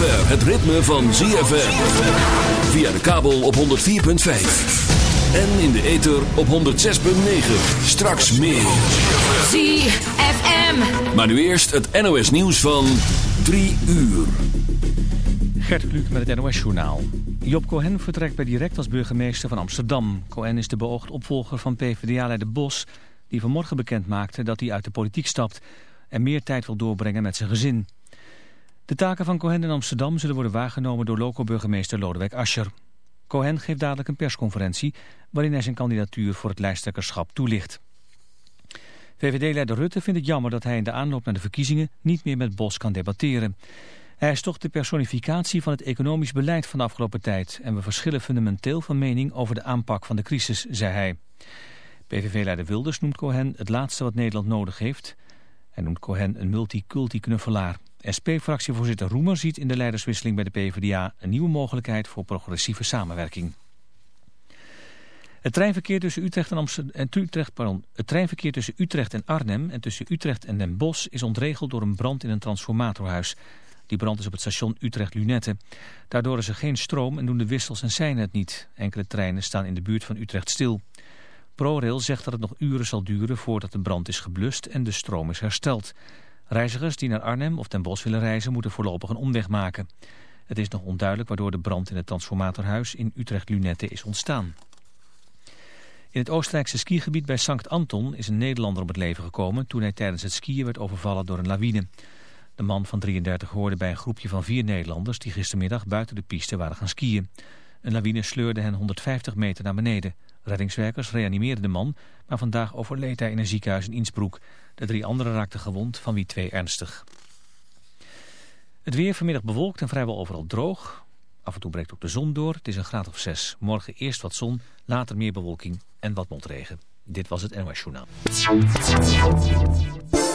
zover het ritme van ZFM. Via de kabel op 104.5. En in de ether op 106.9. Straks meer. ZFM. Maar nu eerst het NOS nieuws van 3 uur. Gert Kluk met het NOS-journaal. Job Cohen vertrekt bij direct als burgemeester van Amsterdam. Cohen is de beoogd opvolger van PvdA-leider Bos... die vanmorgen bekend maakte dat hij uit de politiek stapt... en meer tijd wil doorbrengen met zijn gezin. De taken van Cohen in Amsterdam zullen worden waargenomen door loco-burgemeester Lodewijk Asscher. Cohen geeft dadelijk een persconferentie... waarin hij zijn kandidatuur voor het lijsttrekkerschap toelicht. VVD-leider Rutte vindt het jammer dat hij in de aanloop naar de verkiezingen... niet meer met Bos kan debatteren... Hij is toch de personificatie van het economisch beleid van de afgelopen tijd... en we verschillen fundamenteel van mening over de aanpak van de crisis, zei hij. PVV-leider Wilders noemt Cohen het laatste wat Nederland nodig heeft. Hij noemt Cohen een multiculti-knuffelaar. SP-fractievoorzitter Roemer ziet in de leiderswisseling bij de PvdA... een nieuwe mogelijkheid voor progressieve samenwerking. Het treinverkeer tussen Utrecht en, Amsterdam, Utrecht, het treinverkeer tussen Utrecht en Arnhem en tussen Utrecht en Den Bosch... is ontregeld door een brand in een transformatorhuis... Die brand is op het station Utrecht-Lunette. Daardoor is er geen stroom en doen de wissels en seinen het niet. Enkele treinen staan in de buurt van Utrecht stil. ProRail zegt dat het nog uren zal duren voordat de brand is geblust en de stroom is hersteld. Reizigers die naar Arnhem of Den Bosch willen reizen moeten voorlopig een omweg maken. Het is nog onduidelijk waardoor de brand in het transformatorhuis in Utrecht-Lunette is ontstaan. In het Oostenrijkse skigebied bij Sankt Anton is een Nederlander om het leven gekomen toen hij tijdens het skiën werd overvallen door een lawine. De man van 33 hoorde bij een groepje van vier Nederlanders die gistermiddag buiten de piste waren gaan skiën. Een lawine sleurde hen 150 meter naar beneden. Reddingswerkers reanimeerden de man, maar vandaag overleed hij in een ziekenhuis in Innsbruck. De drie anderen raakten gewond, van wie twee ernstig. Het weer vanmiddag bewolkt en vrijwel overal droog. Af en toe breekt ook de zon door. Het is een graad of zes. Morgen eerst wat zon, later meer bewolking en wat motregen. Dit was het NOS Journaal.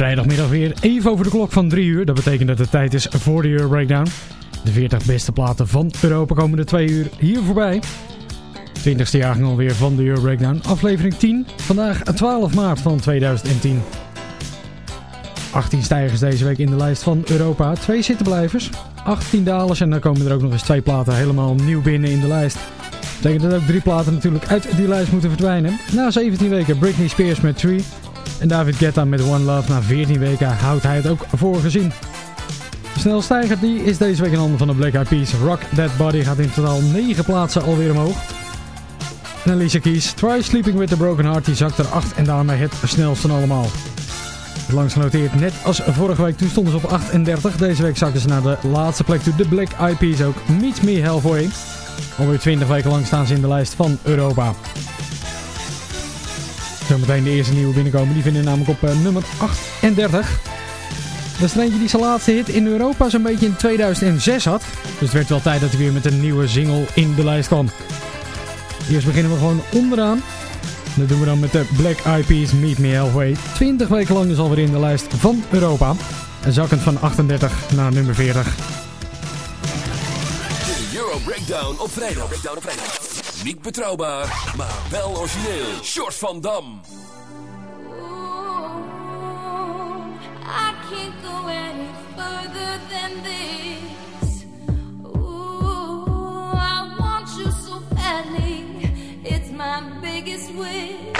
Vrijdagmiddag weer even over de klok van 3 uur. Dat betekent dat het tijd is voor de Euro Breakdown. De 40 beste platen van Europa komen de 2 uur hier voorbij. 20ste jaargang alweer van de Euro Breakdown. Aflevering 10. Vandaag 12 maart van 2010. 18 stijgers deze week in de lijst van Europa. Twee zittenblijvers. 18 dalers en dan komen er ook nog eens twee platen helemaal nieuw binnen in de lijst. Dat betekent dat ook drie platen natuurlijk uit die lijst moeten verdwijnen. Na 17 weken Britney Spears met Tree. En David Guetta met One Love na 14 weken houdt hij het ook voor gezien. Snelstijger die is deze week in handen van de Black Eyed Peas. Rock That Body gaat in totaal 9 plaatsen alweer omhoog. En Alicia Keys, Try Sleeping With The Broken Heart, die zakt er 8 en daarmee het snelst van allemaal. Langs genoteerd, net als vorige week. Toen stonden ze op 38. Deze week zakken ze naar de laatste plek toe. De Black Eyed Peas ook. Meet Me Halfway. Alweer 20 weken lang staan ze in de lijst van Europa. Zometeen de eerste nieuwe binnenkomen. Die vinden namelijk op uh, nummer 38. Dat is eentje die zijn laatste hit in Europa zo'n beetje in 2006 had. Dus het werd wel tijd dat hij weer met een nieuwe single in de lijst kwam. Eerst beginnen we gewoon onderaan. Dat doen we dan met de Black Eyed Peas Meet Me Halfway. 20 weken lang is alweer in de lijst van Europa. En zakkend van 38 naar nummer 40. De Euro Breakdown op vrijdag. Breakdown op vrijdag. Niet betrouwbaar, maar wel origineel. Short van Dam. I can't go any further than this. Ooh, I want you so badly. It's my biggest wish.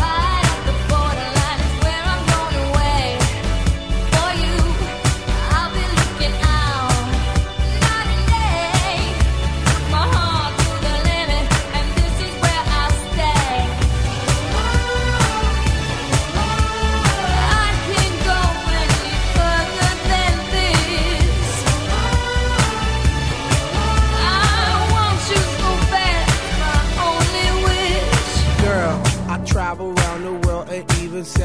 Halfway?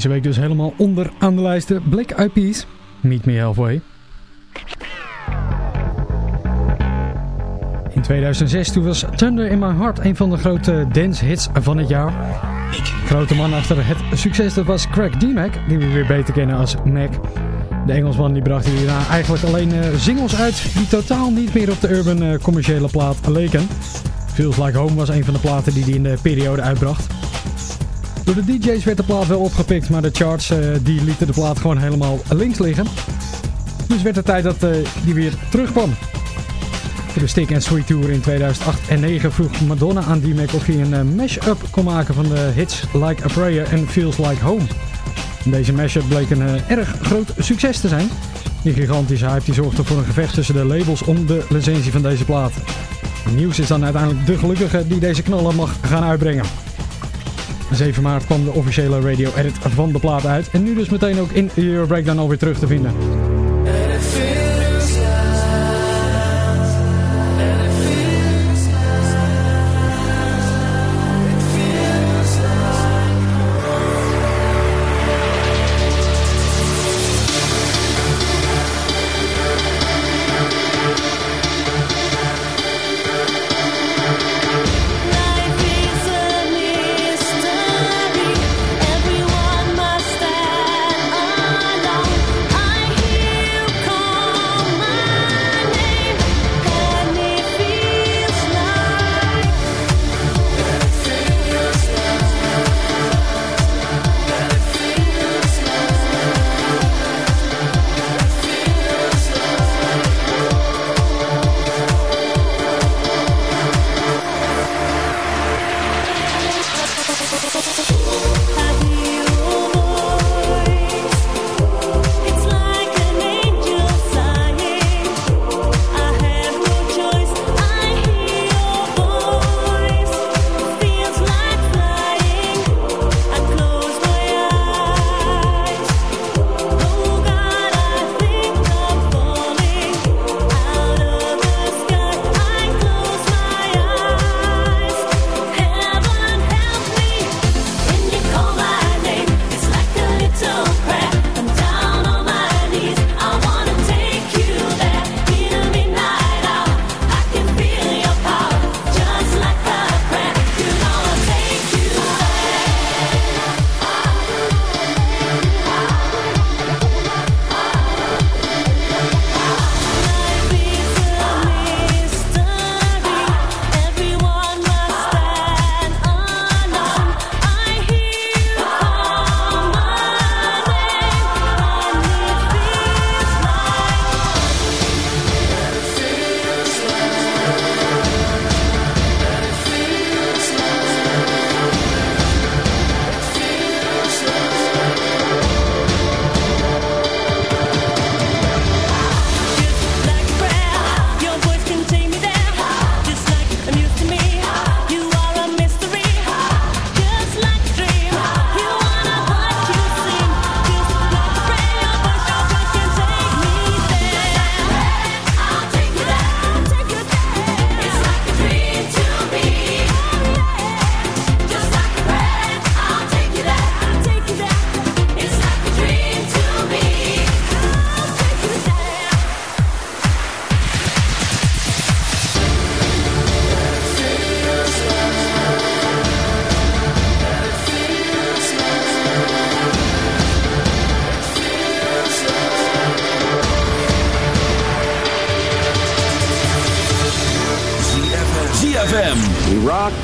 Deze week dus helemaal onder aan de lijsten. Black Eyed Peas, Meet Me Halfway. In 2006 toen was Thunder in My Heart een van de grote dance hits van het jaar. Grote man achter het succes dat was Craig D-Mac, die we weer beter kennen als Mac. De Engelsman die bracht hierna eigenlijk alleen eh, singles uit die totaal niet meer op de urban eh, commerciële plaat leken. Feels Like Home was een van de platen die hij in de periode uitbracht. Door de DJ's werd de plaat wel opgepikt, maar de charts eh, die lieten de plaat gewoon helemaal links liggen. Dus werd het tijd dat eh, die weer terugkwam. Voor de Stick and Sweet Tour in 2008 en 2009 vroeg Madonna aan D-Mac of hij een eh, mash-up kon maken van de hits Like a Prayer en Feels Like Home. Deze mashup bleek een erg groot succes te zijn. Die gigantische hype die zorgde voor een gevecht tussen de labels om de licentie van deze plaat. Nieuws is dan uiteindelijk de gelukkige die deze knallen mag gaan uitbrengen. 7 maart kwam de officiële radio-edit van de plaat uit. En nu dus meteen ook in Euro Breakdown alweer terug te vinden.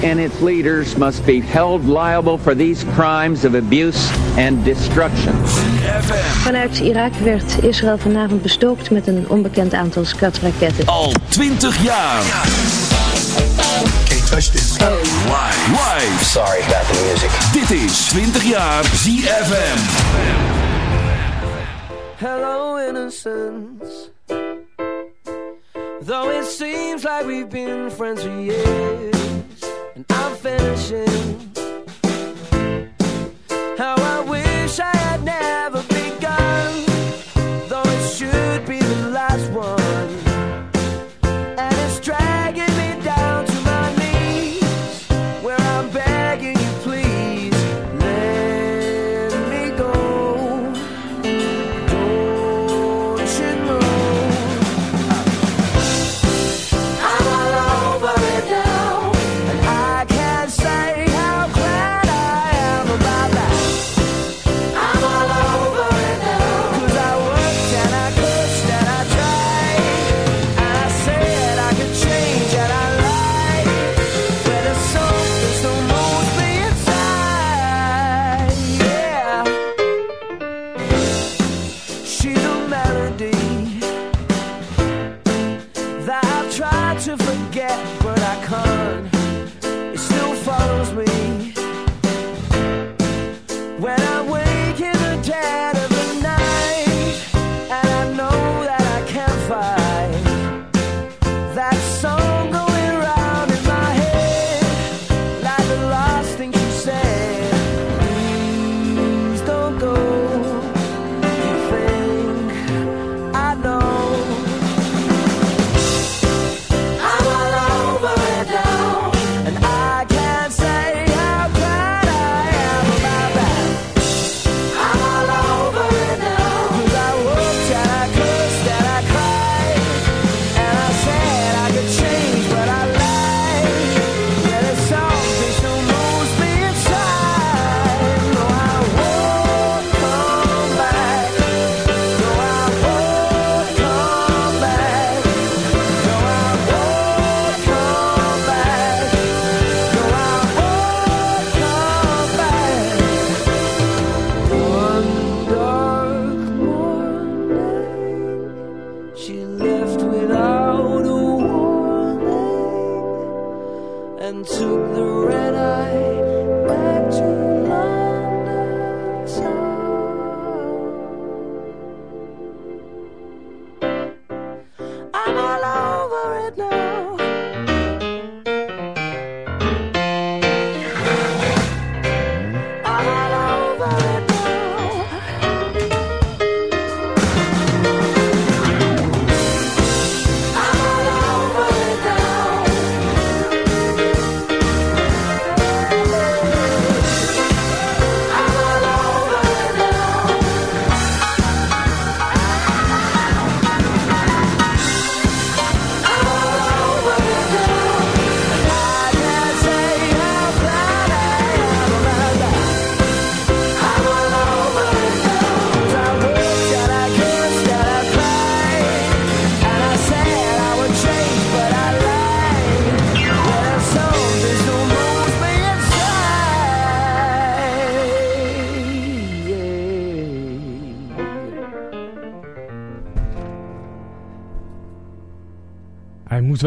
And its leaders must be held liable for these crimes of abuse and destruction. Vanuit Irak werd Israël vanavond bestookt met een onbekend aantal skatraketten. Al 20 jaar. Can't touch this. Live. Live. Sorry about the music. Dit is 20 jaar ZFM. Hello, innocence. Though it seems like we've been friends for years, finishing. How I wish I had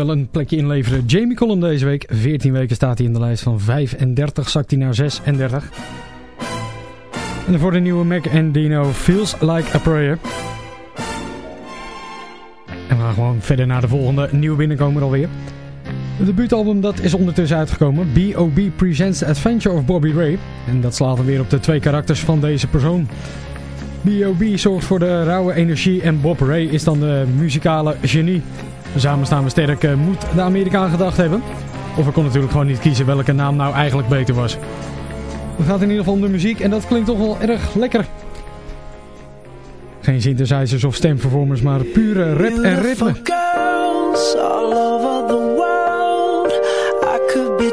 wel een plekje inleveren. Jamie Collum deze week. 14 weken staat hij in de lijst van 35, zakt hij naar 36. En voor de nieuwe Mac en Dino, Feels Like a Prayer. En we gaan gewoon verder naar de volgende nieuwe binnenkomen alweer. Het debuutalbum dat is ondertussen uitgekomen. B.O.B. Presents The Adventure of Bobby Ray. En dat slaat dan weer op de twee karakters van deze persoon. B.O.B. zorgt voor de rauwe energie en Bob Ray is dan de muzikale genie. Samen staan we sterk moet de Amerikaan gedacht hebben. Of we kon natuurlijk gewoon niet kiezen welke naam nou eigenlijk beter was. We gaan in ieder geval om de muziek en dat klinkt toch wel erg lekker. Geen synthesizers of stemvervormers, maar pure rap en ritme. over the world. I could be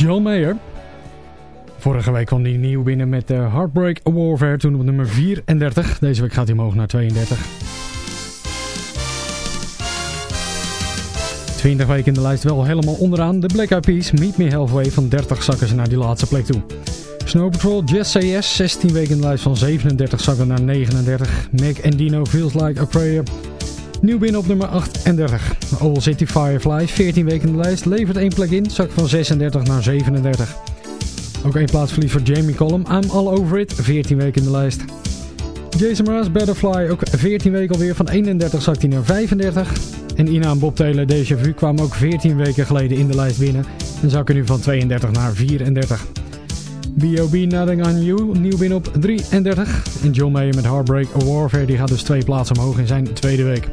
John Mayer. Vorige week kwam hij nieuw binnen met de Heartbreak Warfare, toen op nummer 34. Deze week gaat hij omhoog naar 32. 20 weken in de lijst wel helemaal onderaan. De Black Eyed Peas, Meet Me Halfway, van 30 zakken ze naar die laatste plek toe. Snow Patrol, Say Yes, 16 weken in de lijst van 37 zakken naar 39. Mac and Dino, Feels Like a Prayer. Nieuw binnen op nummer 38. Owl City Firefly, 14 weken in de lijst, levert één plek in, zak van 36 naar 37. Ook één plaats verlies voor Jamie Collum, I'm All Over It, 14 weken in de lijst. Jason Mraz, Butterfly, ook 14 weken alweer, van 31 zakt hij naar 35. En Ina en Bob Taylor, Deja Vu, kwamen ook 14 weken geleden in de lijst binnen. En zakken nu van 32 naar 34. B.O.B. Nothing on You, nieuw binnen op 33. En John Mayer met Heartbreak Warfare, die gaat dus twee plaatsen omhoog in zijn tweede week.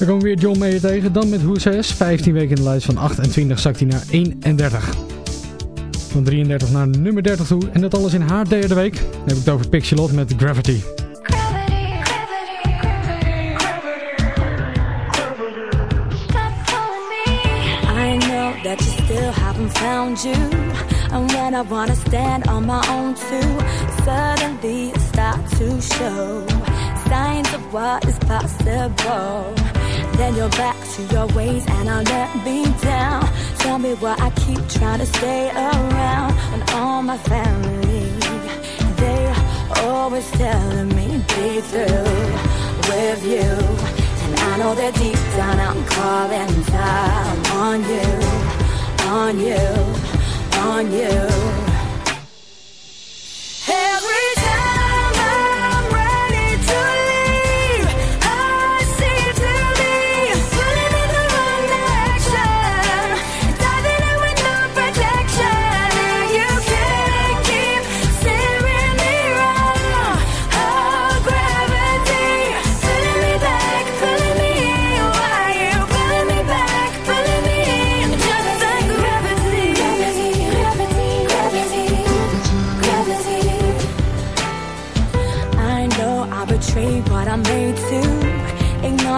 Dan komen we weer John Mayer tegen, dan met Who Says. 15 weken in de lijst van 28 zakt hij naar 31. Van 33 naar nummer 30 toe. En dat alles in haar derde week. Dan heb ik het over Pixelot met Gravity. I know that you still haven't found you. And when I wanna stand on my own too, suddenly it start to show signs of what is possible. Then you're back to your ways and I'll let me down. Tell me why I keep trying to stay around when all my family they always telling me be through with you. And I know that deep down I'm calling time on you, on you, on you.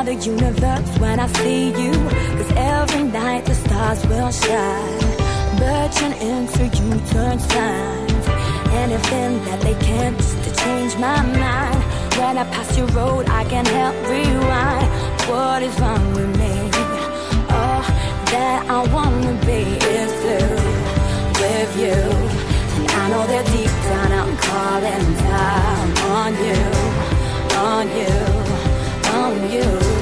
The universe when I see you. Cause every night the stars will shine. Birching into you turn signs. Anything that they can't to change my mind. When I pass your road, I can help rewind. What is wrong with me? All that I wanna be is through with you. And I know that deep down I'm calling time on you, on you, on you.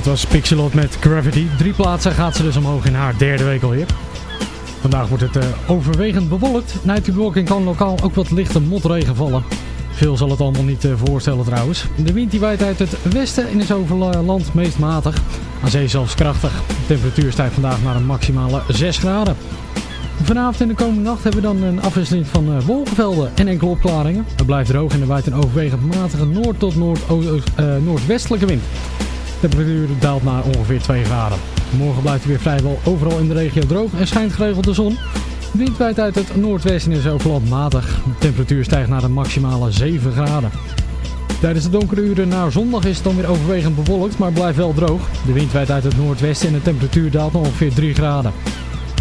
Dat was Pixelot met Gravity. Drie plaatsen gaat ze dus omhoog in haar derde week alweer. Vandaag wordt het eh, overwegend bewolkt. Na die bewolking kan lokaal ook wat lichte motregen vallen. Veel zal het allemaal niet eh, voorstellen trouwens. De wind die waait uit het westen en is over la- land meest matig. Aan zee zelfs krachtig. De temperatuur stijgt vandaag naar een maximale 6 graden. Vanavond en de komende nacht hebben we dan een afwisseling van eh, wolkenvelden en enkele opklaringen. Het blijft droog en er waait een overwegend matige noord- tot noord eh, noordwestelijke wind. De temperatuur daalt naar ongeveer 2 graden. Morgen blijft het weer vrijwel overal in de regio droog en schijnt geregeld de zon. Wind waait uit het noordwesten en is land matig. De temperatuur stijgt naar een maximale 7 graden. Tijdens de donkere uren naar zondag is het dan weer overwegend bewolkt, maar blijft wel droog. De wind waait uit het noordwesten en de temperatuur daalt naar ongeveer 3 graden.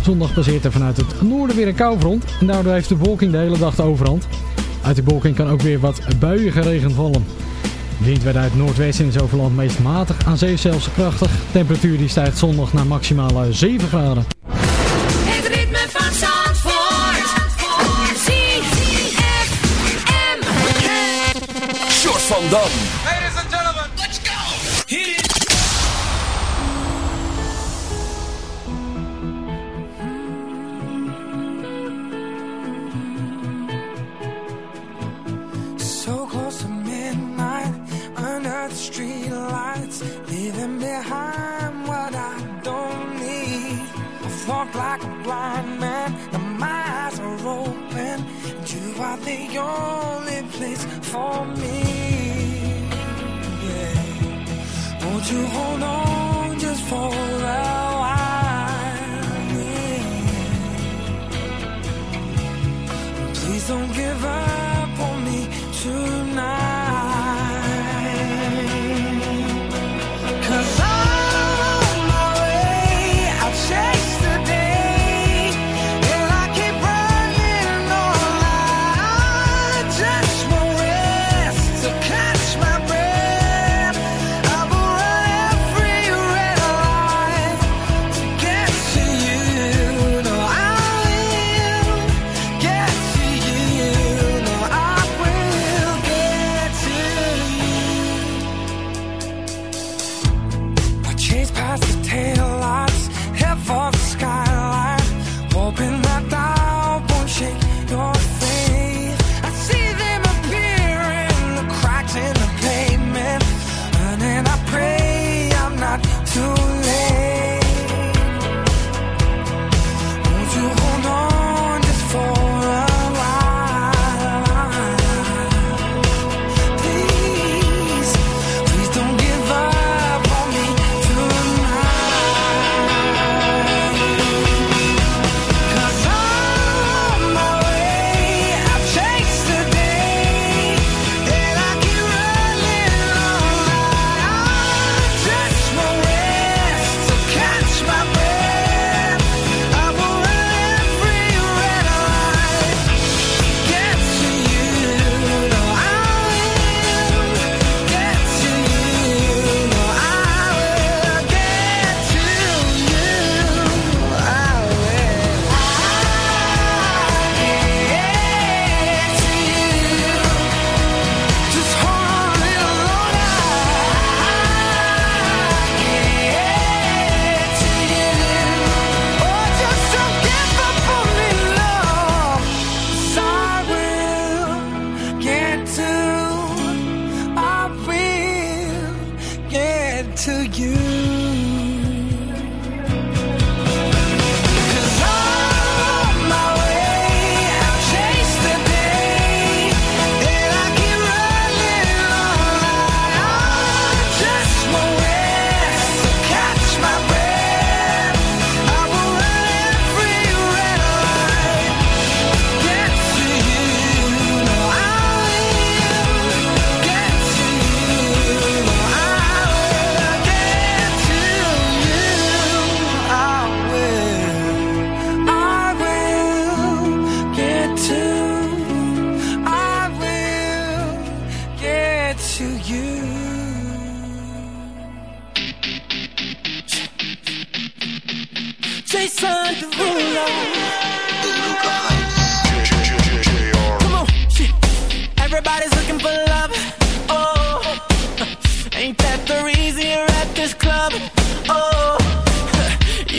Zondag passeert er vanuit het noorden weer een koufront en daardoor heeft de bewolking de hele dag de overhand. Uit die bewolking kan ook weer wat buiige regen vallen. Wind werd uit het noordwesten en is over land meest matig, aan zee zelfs krachtig. Temperatuur die stijgt zondag naar maximaal 7 graden. Het ritme van Zandvoort. Short van Dam. Street lights, leaving behind what I don't need. I walk like a blind man, now my eyes are open, and you are the only place for me. Yeah. Won't you hold on just for a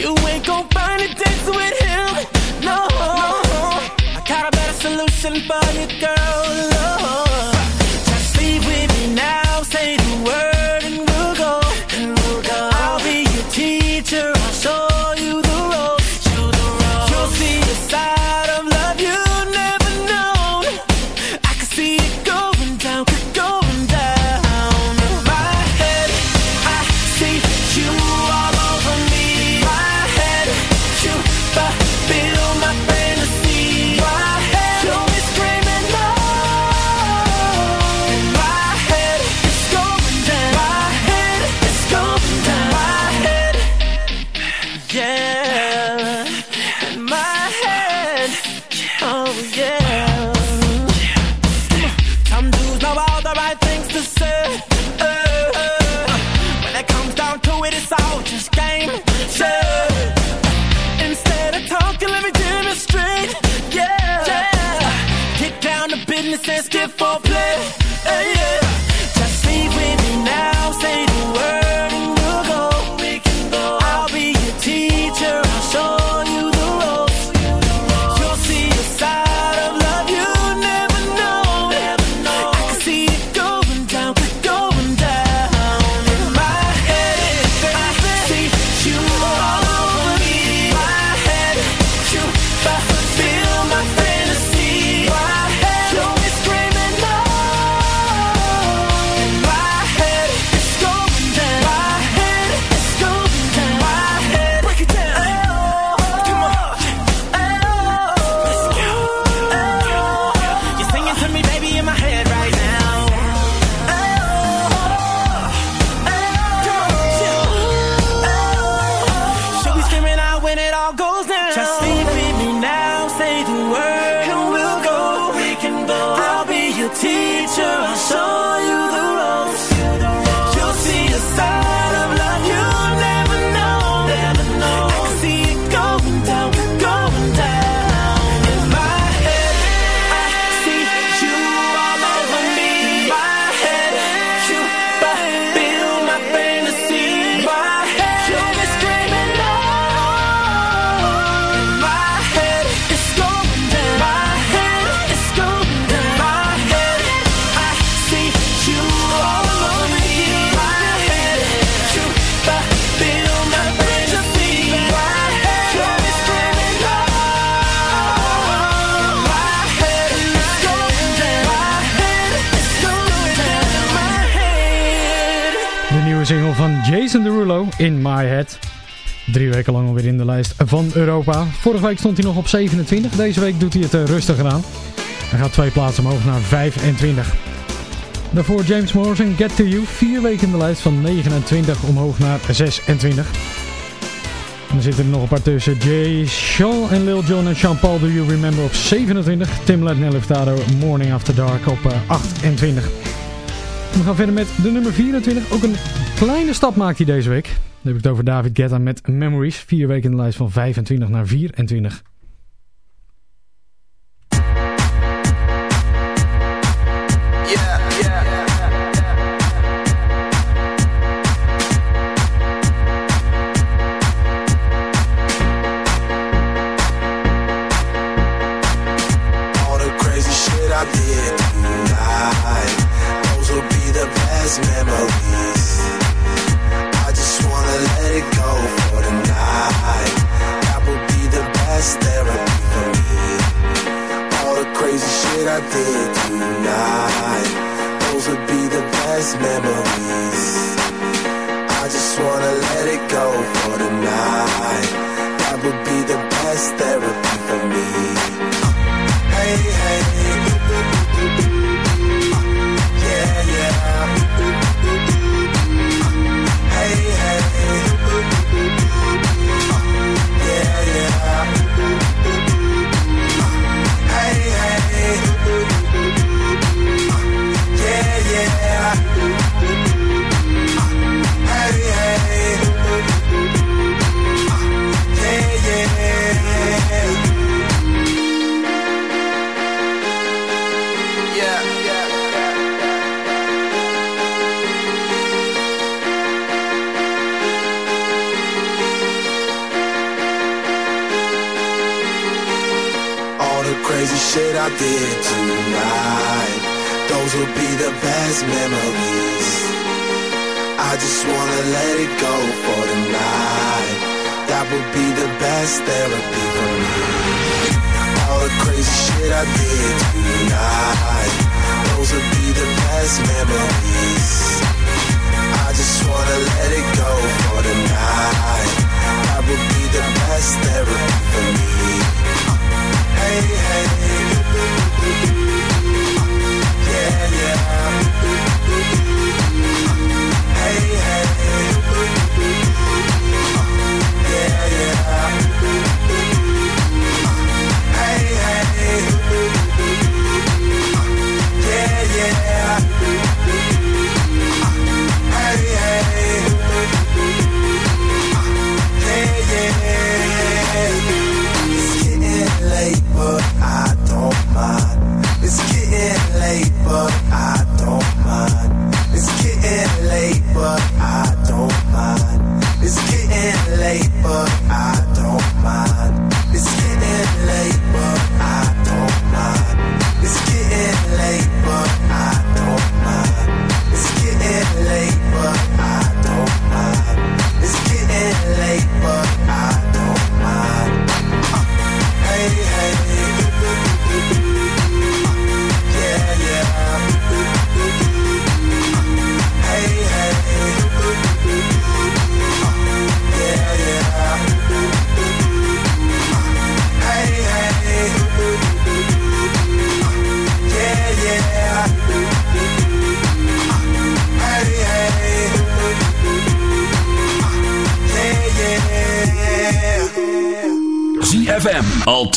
you ain't gon' find a dance with him. No, I got a better solution for you, girl. Jason Derulo, In My Head. Drie weken lang alweer in de lijst van Europa. Vorige week stond hij nog op 27. Deze week doet hij het eh, rustiger aan. Hij gaat twee plaatsen omhoog naar 25. Daarvoor James Morrison, Get To You. Vier weken in de lijst van 29 omhoog naar 26. Dan zitten er nog een paar tussen. Jay Shaw en Lil Jon en Jean-Paul Do You Remember op 27. Tim Lednell Morning After Dark op eh, 28. We gaan verder met de nummer 24. Ook een kleine stap maakt hij deze week. Dan heb ik het over David Guetta met Memories. Vier weken in de lijst van 25 naar 24.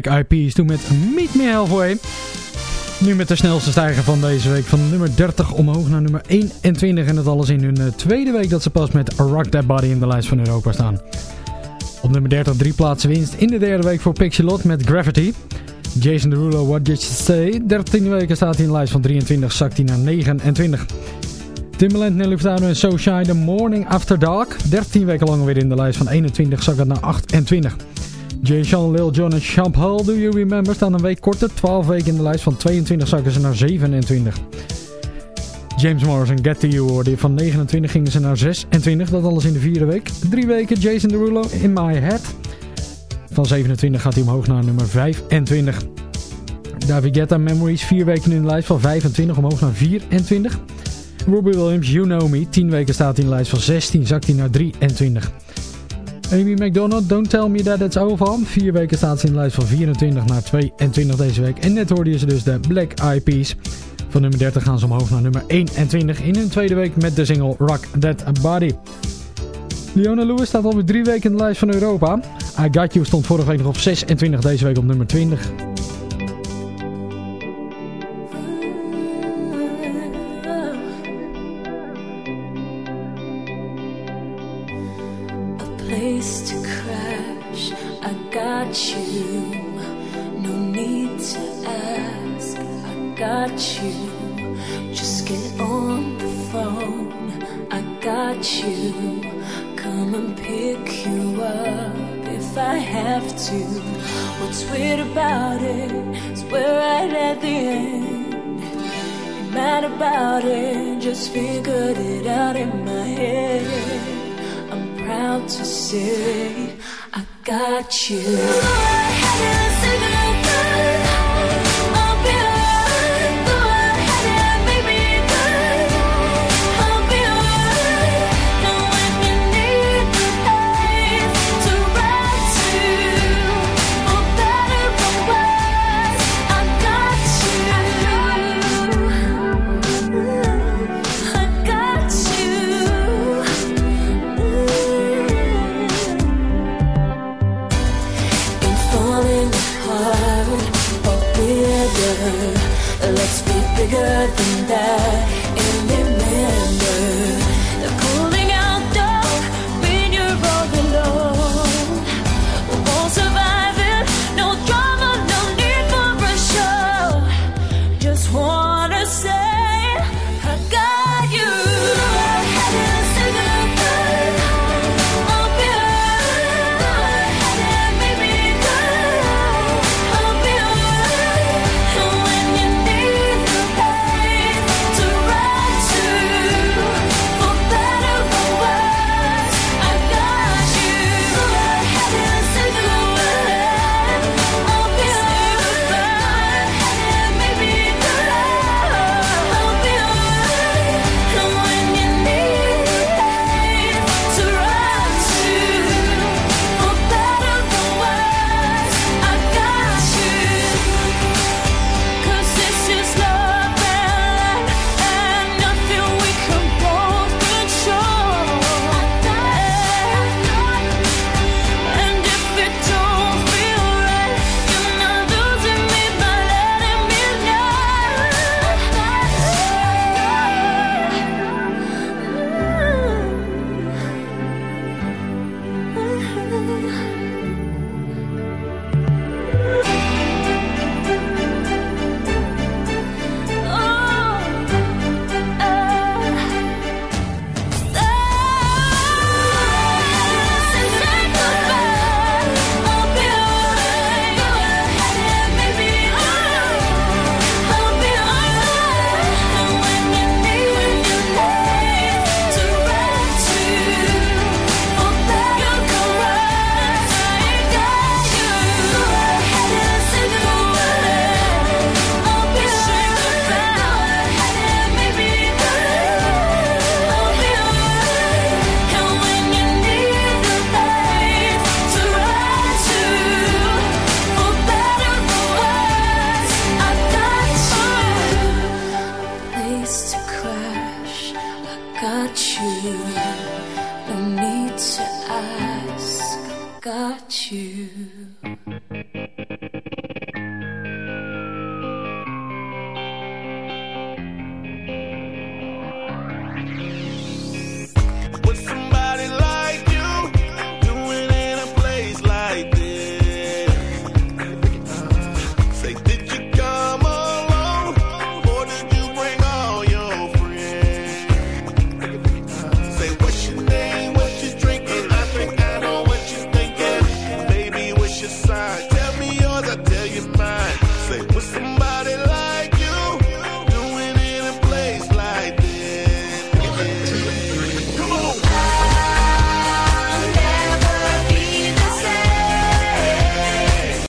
Black Peas toen met Meet Me Halfway. Nu met de snelste stijger van deze week van nummer 30 omhoog naar nummer 21. En dat alles in hun eh, tweede week dat ze pas met Rock That Body in de lijst van Europa staan. Op nummer 30 drie plaatsen winst in de derde week voor Pixie Lot met Gravity. Jason Derulo, What Did You Say? 13 weken staat hij in de lijst van 23, zakt hij naar 29. Timbaland, Nelly Furtado en So Shy, The Morning After Dark. 13 weken lang weer in de lijst van 21, zakt het naar 28. Jay Sean, Lil Jon en Champ Hall, Do You Remember, staan een week korter. 12 weken in de lijst van 22 zakken ze naar 27. James Morrison, Get To You hoorde. Van 29 gingen ze naar 26, dat alles in de vierde week. Drie weken Jason Derulo, In My Head. Van 27 gaat hij omhoog naar nummer 25. David Guetta, Memories, vier weken in de lijst van 25 omhoog naar 24. Robbie Williams, You Know Me, 10 weken staat hij in de lijst van 16, zakt hij naar 23. Amy McDonald, Don't Tell Me That It's Over. Vier weken staat ze in de lijst van 24 naar 22 deze week. En net hoorde je ze dus de Black Eyed Peas. Van nummer 30 gaan ze omhoog naar nummer 21 in hun tweede week met de single Rock That Body. Leona Lewis staat alweer drie weken in de lijst van Europa. I Got You stond vorige week nog op 26, deze week op nummer 20.